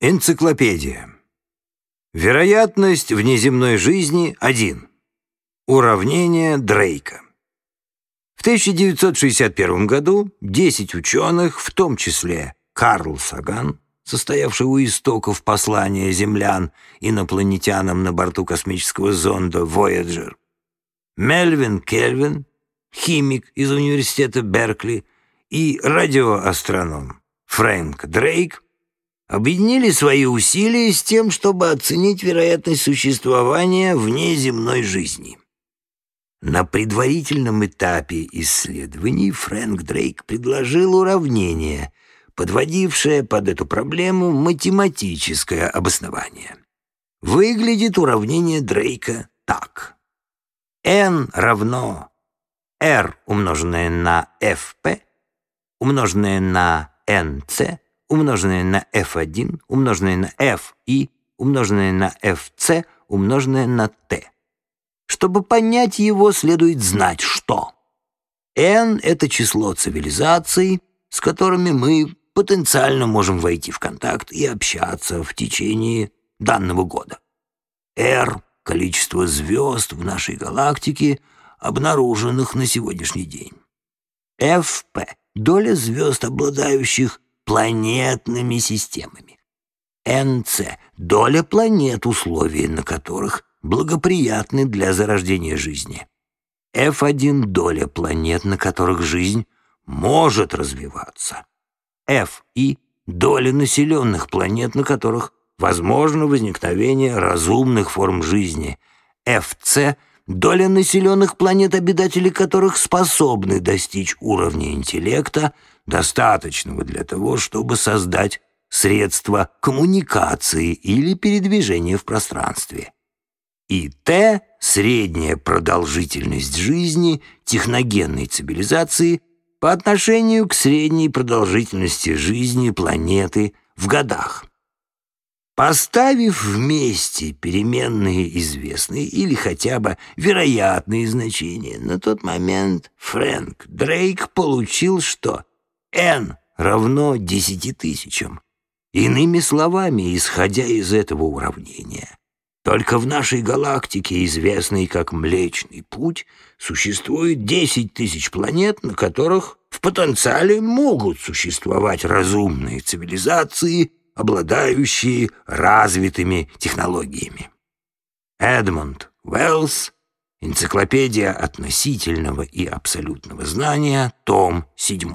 Энциклопедия. Вероятность внеземной жизни – 1. Уравнение Дрейка. В 1961 году 10 ученых, в том числе Карл Саган, состоявший у истоков послания землян инопланетянам на борту космического зонда Voyager, Мельвин Кельвин, химик из университета Беркли и радиоастроном Фрэнк Дрейк объединили свои усилия с тем, чтобы оценить вероятность существования внеземной жизни. На предварительном этапе исследований Фрэнк Дрейк предложил уравнение, подводившее под эту проблему математическое обоснование. Выглядит уравнение Дрейка так. n равно r умноженное на fp умноженное на nc умноженное на f1 умноженное на f и умноженное на fc умноженное на t. Чтобы понять его, следует знать, что n — это число цивилизаций, с которыми мы потенциально можем войти в контакт и общаться в течение данного года. R — количество звезд в нашей галактике, обнаруженных на сегодняшний день. FP — доля звезд, обладающих планетными системами. НЦ — доля планет, условия на которых благоприятны для зарождения жизни. F1 — доля планет, на которых жизнь может развиваться. F и доля населенных планет, на которых возможно возникновение разумных форм жизни. FC — доля населенных планет, обитатели которых способны достичь уровня интеллекта, достаточного для того, чтобы создать средства коммуникации или передвижения в пространстве и Т — средняя продолжительность жизни техногенной цивилизации по отношению к средней продолжительности жизни планеты в годах. Поставив вместе переменные известные или хотя бы вероятные значения, на тот момент Фрэнк Дрейк получил, что n равно десяти тысячам. Иными словами, исходя из этого уравнения, только в нашей галактике, известной как Млечный Путь, существует 10 тысяч планет, на которых в потенциале могут существовать разумные цивилизации, обладающие развитыми технологиями. Эдмонд Уэллс, Энциклопедия относительного и абсолютного знания, том 7.